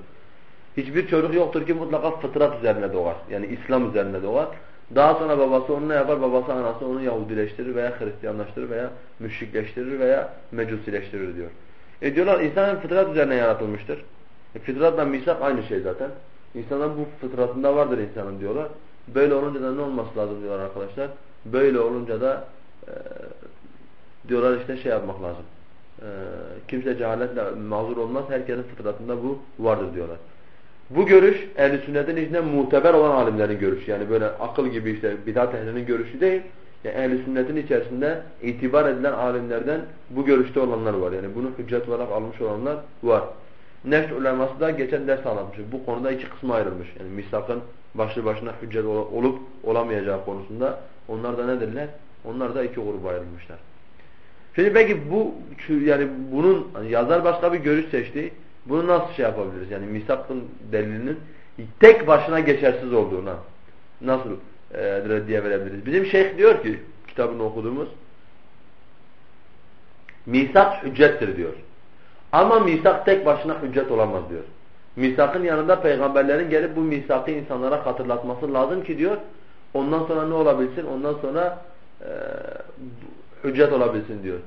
Hiçbir çocuk yoktur ki mutlaka fıtrat üzerine doğar. Yani İslam üzerine doğar. Daha sonra babası onu ne yapar? Babası anası onu Yahudileştirir veya Hristiyanlaştırır veya müşrikleştirir veya mecusileştirir diyor. E diyorlar insan fıtrat üzerine yaratılmıştır. E, fıtratla misak aynı şey zaten. İnsanın bu fıtratında vardır insanın diyorlar. Böyle olunca da ne olması lazım diyorlar arkadaşlar. Böyle olunca da e, diyorlar işte şey yapmak lazım. E, kimse cehaletle mazur olmaz. Herkesin fıtratında bu vardır diyorlar. Bu görüş ehl sünnetin içinde muteber olan alimlerin görüşü. Yani böyle akıl gibi işte bidat ehlinin görüşü değil. Yani ehl sünnetin içerisinde itibar edilen alimlerden bu görüşte olanlar var. Yani bunu hüccet olarak almış olanlar var. Nefs uleması da geçen ders anlatmışız. Bu konuda iki kısma ayrılmış. Yani misakın başlı başına hüccet olup olamayacağı konusunda onlar da nedirler? Onlar da iki gruba ayrılmışlar. Şimdi peki bu yani bunun yazar başka bir görüş seçti. Bunu nasıl şey yapabiliriz? Yani misakın delilinin tek başına geçersiz olduğuna nasıl e, reddiye verebiliriz? Bizim şeyh diyor ki kitabını okuduğumuz misak hüccettir diyor. Ama misak tek başına hüccet olamaz diyor. Misakın yanında peygamberlerin gelip bu misakı insanlara hatırlatması lazım ki diyor. Ondan sonra ne olabilsin? Ondan sonra e, hüccet olabilsin diyor.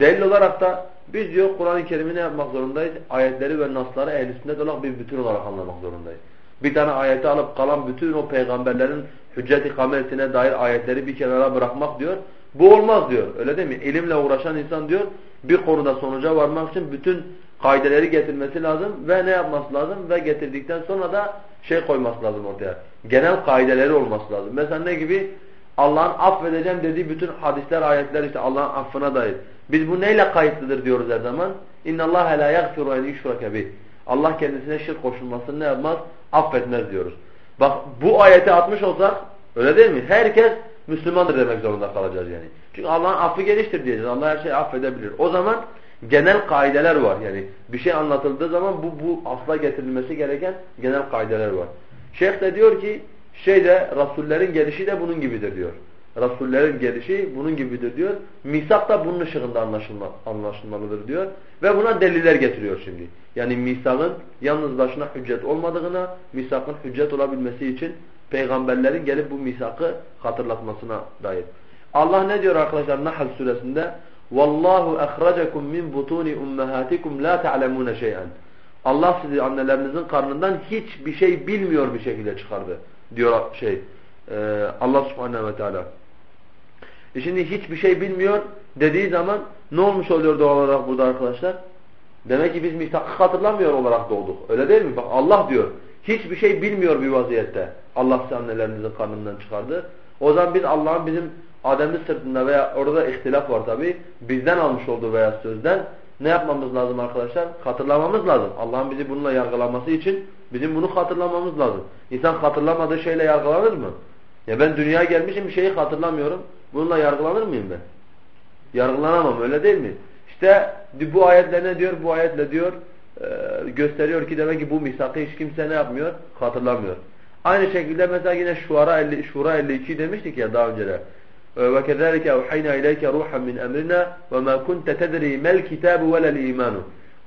Delil olarak da biz diyor Kur'an-ı Kerim'i ne yapmak zorundayız? Ayetleri ve nasları ehl sünnet olarak bir bütün olarak anlamak zorundayız. Bir tane ayeti alıp kalan bütün o peygamberlerin hüccet ikametine dair ayetleri bir kenara bırakmak diyor. Bu olmaz diyor. Öyle değil mi? İlimle uğraşan insan diyor bir konuda sonuca varmak için bütün kaideleri getirmesi lazım ve ne yapması lazım? Ve getirdikten sonra da şey koyması lazım ortaya. Genel kaideleri olması lazım. Mesela ne gibi? Allah'ın affedeceğim dediği bütün hadisler, ayetler işte Allah'ın affına dair. Biz bu neyle kayıtlıdır diyoruz her zaman? اِنَّ اللّٰهَ لَا يَغْفِرُ اَنْ يُشْرَكَ بِهِ Allah kendisine şirk koşulmasını ne yapmaz? Affetmez diyoruz. Bak bu ayeti atmış olsak öyle değil mi? Herkes Müslümandır demek zorunda kalacağız yani. Çünkü Allah'ın affı geniştir diyeceğiz. Allah her şeyi affedebilir. O zaman genel kaideler var. Yani bir şey anlatıldığı zaman bu bu asla getirilmesi gereken genel kaideler var. Şeyh de diyor ki şeyde Rasullerin gelişi de bunun gibidir diyor. Rasullerin gelişi bunun gibidir diyor. Misak da bunun ışığında anlaşılma, anlaşılmalıdır diyor. Ve buna deliller getiriyor şimdi. Yani misakın yalnız başına hüccet olmadığına, misakın hüccet olabilmesi için peygamberlerin gelip bu misakı hatırlatmasına dair. Allah ne diyor arkadaşlar Nahl suresinde? Vallahu akhrajakum min butuni ummahatikum la ta'lemuna şey'an. Allah sizi annelerinizin karnından hiçbir şey bilmiyor bir şekilde çıkardı diyor şey e, Allah Subhanahu ve Teala. E şimdi hiçbir şey bilmiyor dediği zaman ne olmuş oluyor doğal olarak burada arkadaşlar? Demek ki biz misakı hatırlamıyor olarak doğduk. Öyle değil mi? Bak Allah diyor. Hiçbir şey bilmiyor bir vaziyette. Allah size annelerinizin karnından çıkardı. O zaman biz Allah'ın bizim Adem'in sırtında veya orada ihtilaf var tabi. Bizden almış olduğu veya sözden ne yapmamız lazım arkadaşlar? Hatırlamamız lazım. Allah'ın bizi bununla yargılaması için bizim bunu hatırlamamız lazım. İnsan hatırlamadığı şeyle yargılanır mı? Ya ben dünyaya gelmişim bir şeyi hatırlamıyorum. Bununla yargılanır mıyım ben? Yargılanamam öyle değil mi? İşte bu ayetle ne diyor? Bu ayetle diyor e, gösteriyor ki demek ki bu misakı hiç kimse ne yapmıyor? Hatırlamıyor. Aynı şekilde mesela yine Şura, 50, Şura 52 demiştik ya daha önce. وَكَذَٰلِكَ اَوْحَيْنَا اِلَيْكَ رُوحًا مِنْ اَمْرِنَا وَمَا كُنْتَ تَدْرِي مَا الْكِتَابُ وَلَا الْاِيمَانُ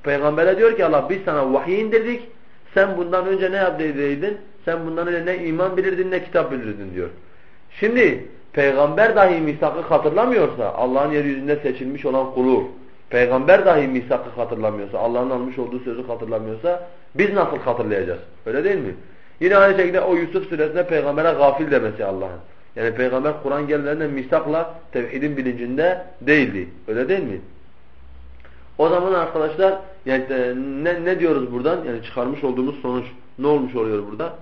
Peygamber'e diyor ki Allah biz sana vahiy indirdik. Sen bundan önce ne yaptıydın? Sen bundan önce ne iman bilirdin ne kitap bilirdin diyor. Şimdi peygamber dahi misakı hatırlamıyorsa Allah'ın yeryüzünde seçilmiş olan kulu peygamber dahi misakı hatırlamıyorsa Allah'ın almış olduğu sözü hatırlamıyorsa biz nasıl hatırlayacağız? Öyle değil mi? Yine aynı şekilde o Yusuf suresinde peygambere gafil demesi Allah'ın. Yani peygamber Kur'an gelmelerinde misakla tevhidin bilincinde değildi. Öyle değil mi? O zaman arkadaşlar yani e, ne, ne diyoruz buradan? Yani çıkarmış olduğumuz sonuç ne olmuş oluyor burada?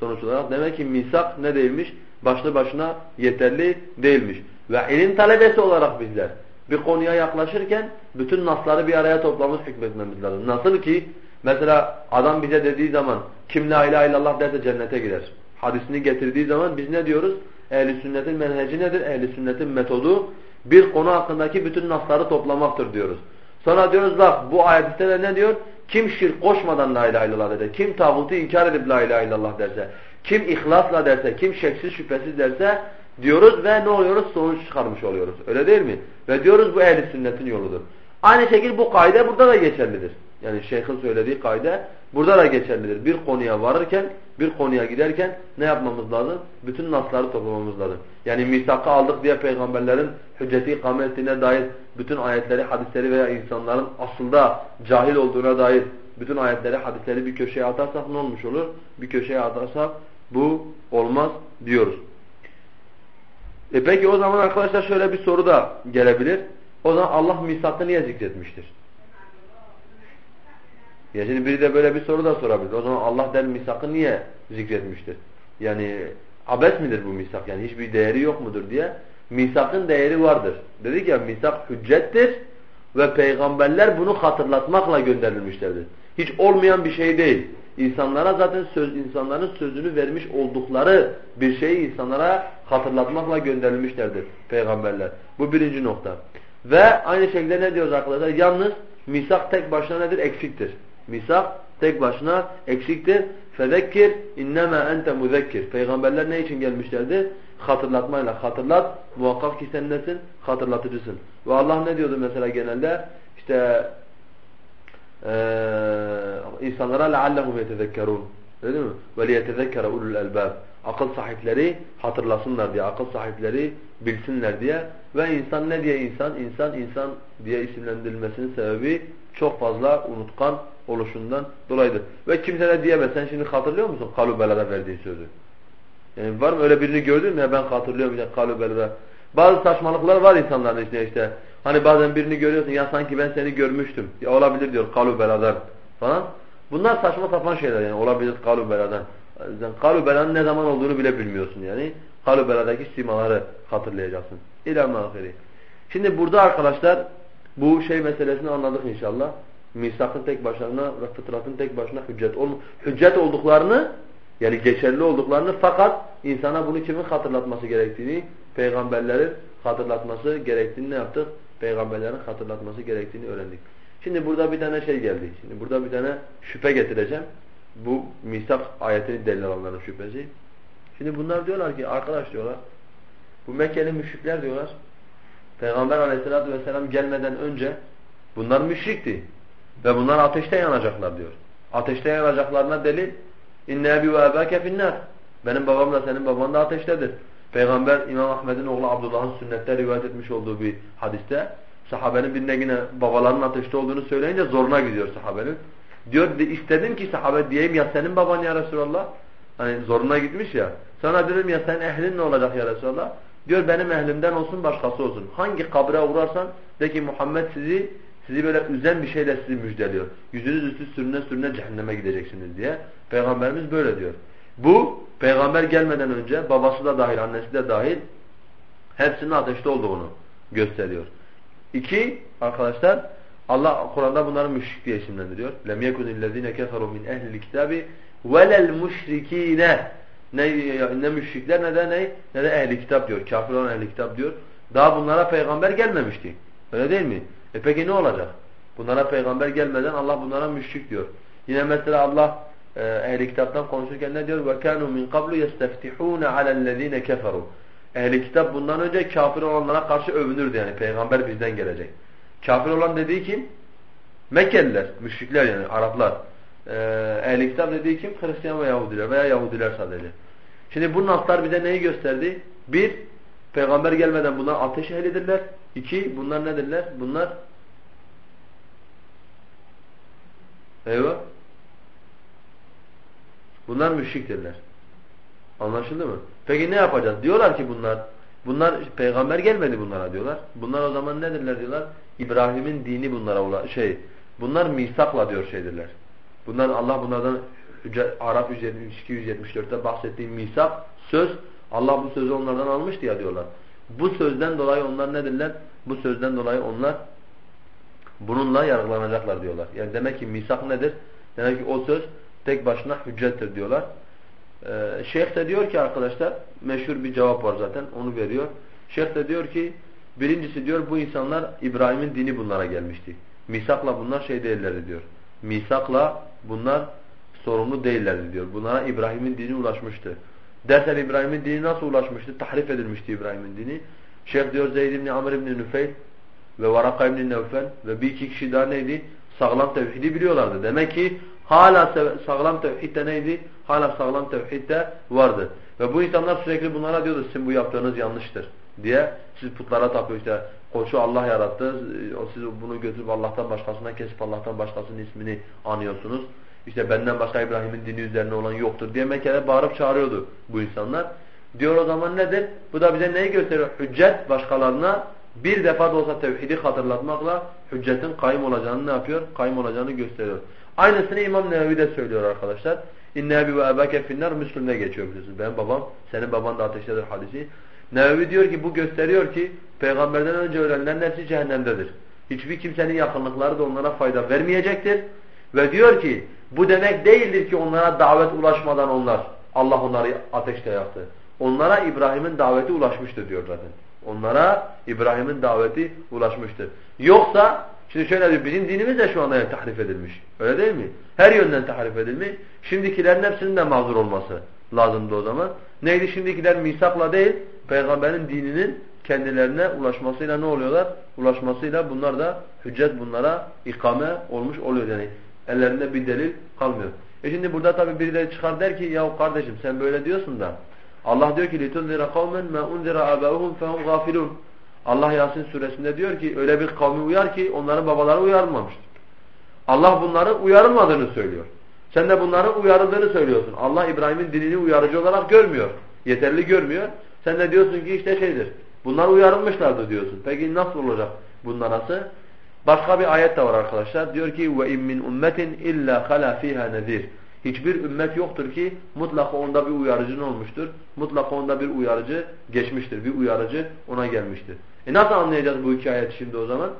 Sonuç olarak demek ki misak ne değilmiş? Başlı başına yeterli değilmiş. Ve ilim talebesi olarak bizler bir konuya yaklaşırken bütün nasları bir araya toplamış hükmetmemiz lazım. Nasıl ki mesela adam bize dediği zaman kim la ilahe illallah derse cennete gider. Hadisini getirdiği zaman biz ne diyoruz? Ehli sünnetin menheci nedir? Ehli sünnetin metodu bir konu hakkındaki bütün nasları toplamaktır diyoruz. Sonra diyoruz bak bu ayette de ne diyor? Kim şirk koşmadan la ilahe illallah derse, kim tağutu inkar edip la ilahe illallah derse, kim ihlasla derse, kim şeksiz şüphesiz derse diyoruz ve ne oluyoruz? Sonuç çıkarmış oluyoruz. Öyle değil mi? Ve diyoruz bu ehli sünnetin yoludur. Aynı şekilde bu kaide burada da geçerlidir. Yani şeyhin söylediği kaide burada da geçerlidir. Bir konuya varırken, bir konuya giderken ne yapmamız lazım? Bütün nasları toplamamız lazım. Yani misakı aldık diye peygamberlerin hücceti ikametine dair bütün ayetleri, hadisleri veya insanların aslında cahil olduğuna dair bütün ayetleri, hadisleri bir köşeye atarsak ne olmuş olur? Bir köşeye atarsak bu olmaz diyoruz. E peki o zaman arkadaşlar şöyle bir soru da gelebilir. O zaman Allah misakı niye zikretmiştir? Ya şimdi biri de böyle bir soru da sorabilir. O zaman Allah der misakı niye zikretmiştir? Yani abes midir bu misak? Yani hiçbir değeri yok mudur diye. Misakın değeri vardır. Dedik ya misak hüccettir ve peygamberler bunu hatırlatmakla gönderilmişlerdir. Hiç olmayan bir şey değil. İnsanlara zaten söz, insanların sözünü vermiş oldukları bir şeyi insanlara hatırlatmakla gönderilmişlerdir peygamberler. Bu birinci nokta. Ve aynı şekilde ne diyoruz arkadaşlar? Yalnız misak tek başına nedir? Eksiktir. Misak tek başına eksiktir. Fezekkir innema ente muzekkir. Peygamberler ne için gelmişlerdi? Hatırlatmayla hatırlat. Muhakkak ki sen nesin? Hatırlatıcısın. Ve Allah ne diyordu mesela genelde? İşte ee, insanlara leallehum yetezekkerun. Öyle mi? Ve liyetezekkere ulul elbab. Akıl sahipleri hatırlasınlar diye, akıl sahipleri bilsinler diye ve insan ne diye insan? İnsan insan diye isimlendirilmesinin sebebi çok fazla unutkan oluşundan dolayıdır. Ve kimse de diyemez. Sen şimdi hatırlıyor musun Kalubela'da verdiği sözü? Yani var mı öyle birini gördün mü? Ya ben hatırlıyorum işte Kalubela'da. Bazı saçmalıklar var insanların içinde işte. Hani bazen birini görüyorsun ya sanki ben seni görmüştüm. Ya olabilir diyor Kalubela'dan falan. Bunlar saçma sapan şeyler yani olabilir Kalubela'dan. Yani Kalubela'nın ne zaman olduğunu bile bilmiyorsun yani. Kalubela'daki simaları hatırlayacaksın. İlâ mahiri. Şimdi burada arkadaşlar bu şey meselesini anladık inşallah. Misakın tek başına ve fıtratın tek başına hüccet, ol hüccet olduklarını yani geçerli olduklarını fakat insana bunu kimin hatırlatması gerektiğini peygamberlerin hatırlatması gerektiğini ne yaptık? Peygamberlerin hatırlatması gerektiğini öğrendik. Şimdi burada bir tane şey geldi. Şimdi burada bir tane şüphe getireceğim. Bu misak ayetini delil alanların şüphesi. Şimdi bunlar diyorlar ki arkadaş diyorlar bu Mekkeli müşrikler diyorlar Peygamber aleyhissalatü vesselam gelmeden önce bunlar müşrikti. Ve bunlar ateşte yanacaklar diyor. Ateşte yanacaklarına delil inne ebi ve ebâke finnâr. Benim babam da senin baban da ateştedir. Peygamber İmam Ahmed'in oğlu Abdullah'ın sünnette rivayet etmiş olduğu bir hadiste sahabenin birine yine babalarının ateşte olduğunu söyleyince zoruna gidiyor sahabenin. Diyor istedim ki sahabe diyeyim ya senin baban ya Resulallah. Hani zoruna gitmiş ya. Sana dedim ya sen ehlin ne olacak ya Resulallah? Diyor benim ehlimden olsun başkası olsun. Hangi kabre uğrarsan de ki Muhammed sizi sizi böyle üzen bir şeyle sizi müjdeliyor. Yüzünüz üstü sürüne sürüne cehenneme gideceksiniz diye. Peygamberimiz böyle diyor. Bu peygamber gelmeden önce babası da dahil annesi de dahil hepsinin ateşte olduğunu gösteriyor. İki arkadaşlar Allah Kur'an'da bunları müşrik diye isimlendiriyor. Lem yekunillezine keferu min ehlil kitabi velel müşrikine ne, ne müşrikler ne de ne, ne de ehli kitap diyor. Kafir olan ehli kitap diyor. Daha bunlara peygamber gelmemişti. Öyle değil mi? E peki ne olacak? Bunlara peygamber gelmeden Allah bunlara müşrik diyor. Yine mesela Allah e, ehli kitaptan konuşurken ne diyor? وَكَانُوا مِنْ قَبْلُ يَسْتَفْتِحُونَ عَلَى الَّذ۪ينَ كَفَرُوا Ehli kitap bundan önce kafir olanlara karşı övünürdü yani peygamber bizden gelecek. Kafir olan dediği kim? Mekkeliler, müşrikler yani Araplar. Ee, ehli kitap dediği kim? Hristiyan ve Yahudiler veya Yahudiler sadece. Şimdi bu naslar bize neyi gösterdi? Bir, peygamber gelmeden bunlar ateş ehlidirler. İki, bunlar nedirler? Bunlar Eyvah. Bunlar müşriktirler. Anlaşıldı mı? Peki ne yapacağız? Diyorlar ki bunlar, bunlar peygamber gelmedi bunlara diyorlar. Bunlar o zaman nedirler diyorlar? İbrahim'in dini bunlara şey, bunlar misakla diyor şeydirler. Bunlar Allah bunlardan Arap 172 174'te bahsettiği misak söz Allah bu sözü onlardan almıştı ya diyorlar. Bu sözden dolayı onlar nedirler? Bu sözden dolayı onlar bununla yargılanacaklar diyorlar. Yani demek ki misak nedir? Demek ki o söz tek başına hüccettir diyorlar. Ee, şeyh de diyor ki arkadaşlar meşhur bir cevap var zaten onu veriyor. Şeyh de diyor ki birincisi diyor bu insanlar İbrahim'in dini bunlara gelmişti. Misakla bunlar şey değillerdi diyor. Misakla bunlar sorumlu değillerdi diyor. Bunlara İbrahim'in dini ulaşmıştı. Dersen İbrahim'in dini nasıl ulaşmıştı? Tahrif edilmişti İbrahim'in dini. Şeyh diyor Zeyd ibn Amr ibn Nüfeyl ve Varaka ibn Nevfel ve bir iki kişi daha neydi? Sağlam tevhidi biliyorlardı. Demek ki hala sağlam tevhidde neydi? Hala sağlam tevhidde vardı. Ve bu insanlar sürekli bunlara diyordu sizin bu yaptığınız yanlıştır diye. Siz putlara tapıyor işte koçu Allah yarattı. Siz bunu götürüp Allah'tan başkasına kesip Allah'tan başkasının ismini anıyorsunuz. İşte benden başka İbrahim'in dini üzerine olan yoktur diye Mekke'de bağırıp çağırıyordu bu insanlar. Diyor o zaman nedir? Bu da bize neyi gösteriyor? Hüccet başkalarına bir defa da olsa tevhidi hatırlatmakla hüccetin kayım olacağını ne yapıyor? Kayım olacağını gösteriyor. Aynısını İmam Nevevi de söylüyor arkadaşlar. İnne ebi ve ebeke finnar Müslüm'de geçiyor biliyorsunuz. Benim babam, senin baban da ateştedir hadisi. Nevevi diyor ki bu gösteriyor ki peygamberden önce ölenlerin hepsi cehennemdedir. Hiçbir kimsenin yakınlıkları da onlara fayda vermeyecektir. Ve diyor ki bu demek değildir ki onlara davet ulaşmadan onlar Allah onları ateşte yaktı. Onlara İbrahim'in daveti ulaşmıştır diyor zaten. Onlara İbrahim'in daveti ulaşmıştır. Yoksa şimdi şöyle diyor bizim dinimiz de şu anda tahrif edilmiş. Öyle değil mi? Her yönden tahrif edilmiş. Şimdikilerin hepsinin de mazur olması lazımdı o zaman. Neydi şimdikiler misakla değil peygamberin dininin kendilerine ulaşmasıyla ne oluyorlar? Ulaşmasıyla bunlar da hüccet bunlara ikame olmuş oluyor yani. Ellerinde bir delil kalmıyor. E şimdi burada tabi birileri çıkar der ki ya kardeşim sen böyle diyorsun da Allah diyor ki لِتُنْذِرَ قَوْمًا مَا اُنْذِرَ آبَاؤُهُمْ فَهُمْ غَافِلُونَ Allah Yasin suresinde diyor ki öyle bir kavmi uyar ki onların babaları uyarılmamıştır. Allah bunları uyarılmadığını söylüyor. Sen de bunların uyarıldığını söylüyorsun. Allah İbrahim'in dinini uyarıcı olarak görmüyor. Yeterli görmüyor. Sen de diyorsun ki işte şeydir. Bunlar uyarılmışlardı diyorsun. Peki nasıl olacak bunlar nasıl? Başka bir ayet de var arkadaşlar. Diyor ki ve in min ummetin illa hala fiha nezir. Hiçbir ümmet yoktur ki mutlaka onda bir uyarıcı olmuştur. Mutlaka onda bir uyarıcı geçmiştir. Bir uyarıcı ona gelmiştir. E nasıl anlayacağız bu iki ayet şimdi o zaman?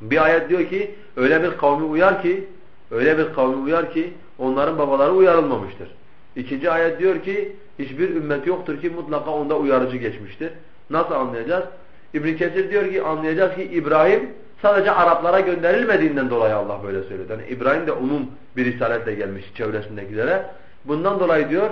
Bir ayet diyor ki öyle bir kavmi uyar ki öyle bir kavmi uyar ki onların babaları uyarılmamıştır. İkinci ayet diyor ki hiçbir ümmet yoktur ki mutlaka onda uyarıcı geçmiştir. Nasıl anlayacağız? İbn Kesir diyor ki anlayacağız ki İbrahim sadece Araplara gönderilmediğinden dolayı Allah böyle söylüyor. Yani İbrahim de umum bir risaletle gelmiş çevresindekilere. Bundan dolayı diyor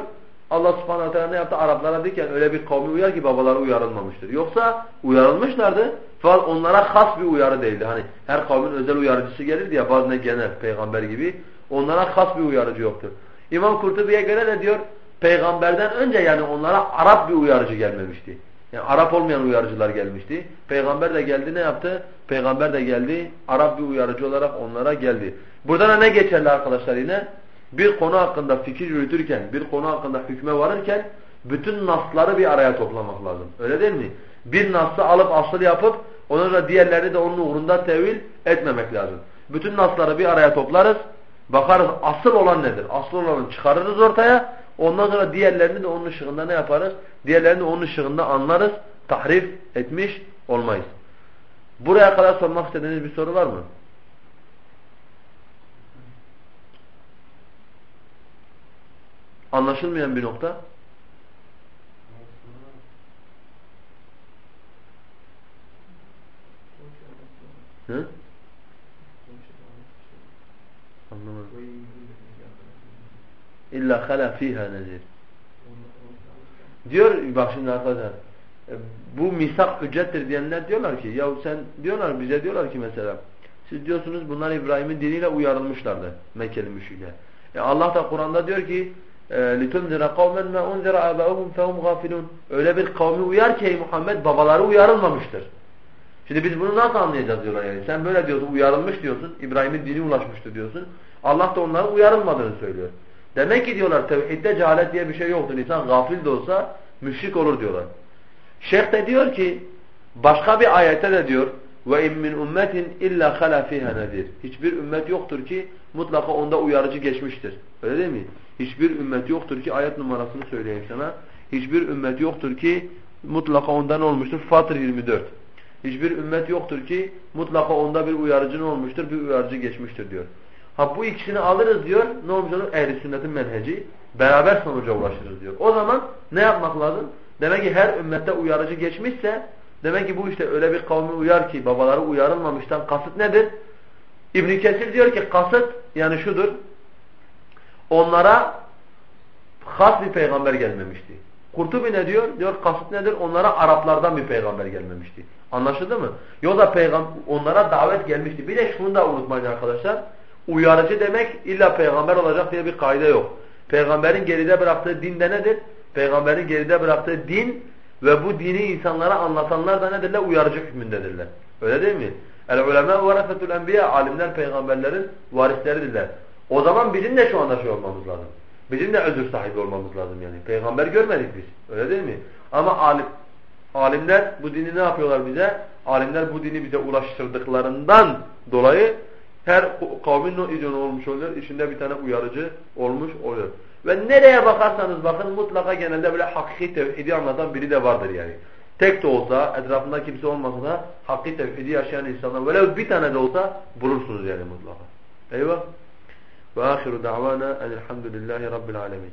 Allah subhanahu teala ne yaptı? Araplara diken öyle bir kavmi uyar ki babaları uyarılmamıştır. Yoksa uyarılmışlardı. Fakat onlara has bir uyarı değildi. Hani her kavmin özel uyarıcısı gelirdi ya bazı genel peygamber gibi. Onlara has bir uyarıcı yoktur. İmam Kurtubi'ye göre de diyor peygamberden önce yani onlara Arap bir uyarıcı gelmemişti. Yani Arap olmayan uyarıcılar gelmişti. Peygamber de geldi ne yaptı? Peygamber de geldi Arap bir uyarıcı olarak onlara geldi. Burada ne geçerli arkadaşlar yine? Bir konu hakkında fikir yürütürken, bir konu hakkında hükme varırken bütün nasları bir araya toplamak lazım. Öyle değil mi? Bir naslı alıp asıl yapıp ondan sonra diğerlerini de onun uğrunda tevil etmemek lazım. Bütün nasları bir araya toplarız. Bakarız asıl olan nedir? Asıl olanı çıkarırız ortaya. Ondan sonra diğerlerini de onun ışığında ne yaparız? Diğerlerini onun ışığında anlarız. Tahrif etmiş olmayız. Buraya kadar sormak istediğiniz bir soru var mı? Anlaşılmayan bir nokta. Hı? Anlamadım. İlla hala fiha nezir. Diyor bak şimdi arkadaşlar e, bu misak hüccettir diyenler diyorlar ki ya sen diyorlar bize diyorlar ki mesela siz diyorsunuz bunlar İbrahim'in diniyle uyarılmışlardı Mekkeli müşrikler. E Allah da Kur'an'da diyor ki لِتُنْذِرَ قَوْمًا مَا اُنْذِرَ آبَاؤُهُمْ فَهُمْ غَافِلُونَ Öyle bir kavmi uyar ki ey Muhammed babaları uyarılmamıştır. Şimdi biz bunu nasıl anlayacağız diyorlar yani. Sen böyle diyorsun uyarılmış diyorsun. İbrahim'in dini ulaşmıştı diyorsun. Allah da onların uyarılmadığını söylüyor. Demek ki diyorlar tevhidde cehalet diye bir şey yoktur. İnsan gafil de olsa müşrik olur diyorlar. Şeyh de diyor ki başka bir ayette de diyor ve in min ummetin illa hala fiha nedir. Hiçbir ümmet yoktur ki mutlaka onda uyarıcı geçmiştir. Öyle değil mi? Hiçbir ümmet yoktur ki ayet numarasını söyleyeyim sana. Hiçbir ümmet yoktur ki mutlaka ondan olmuştur. Fatır 24. Hiçbir ümmet yoktur ki mutlaka onda bir uyarıcı olmuştur, bir uyarıcı geçmiştir diyor. Ha bu ikisini alırız diyor. Ne olmuş olur? Ehli sünnetin menheci. Beraber sonuca ulaşırız diyor. O zaman ne yapmak lazım? Demek ki her ümmette uyarıcı geçmişse demek ki bu işte öyle bir kavmi uyar ki babaları uyarılmamıştan kasıt nedir? İbn Kesir diyor ki kasıt yani şudur. Onlara has bir peygamber gelmemişti. Kurtubi ne diyor? Diyor kasıt nedir? Onlara Araplardan bir peygamber gelmemişti. Anlaşıldı mı? Yoksa peygam onlara davet gelmişti. Bir de şunu da unutmayın arkadaşlar. Uyarıcı demek illa peygamber olacak diye bir kaide yok. Peygamberin geride bıraktığı din de nedir? Peygamberin geride bıraktığı din ve bu dini insanlara anlatanlar da nedirler? Uyarıcı hükmündedirler. Öyle değil mi? El-ulema varasetul enbiya alimler peygamberlerin varisleridirler. O zaman bizim de şu anda şey olmamız lazım. Bizim de özür sahibi olmamız lazım yani. Peygamber görmedik biz. Öyle değil mi? Ama alim, alimler bu dini ne yapıyorlar bize? Alimler bu dini bize ulaştırdıklarından dolayı Her kavmin o idionu olmuş oluyor. İçinde bir tane uyarıcı olmuş oluyor. Ve nereye bakarsanız bakın mutlaka genelde böyle hakiki tevhidi anlatan biri de vardır yani. Tek de olsa, etrafında kimse olmasa da hakiki tevhidi yaşayan insanlar böyle bir tane de olsa bulursunuz yani mutlaka. Eyvah. Ve ahiru da'vana enelhamdülillahi rabbil alemin.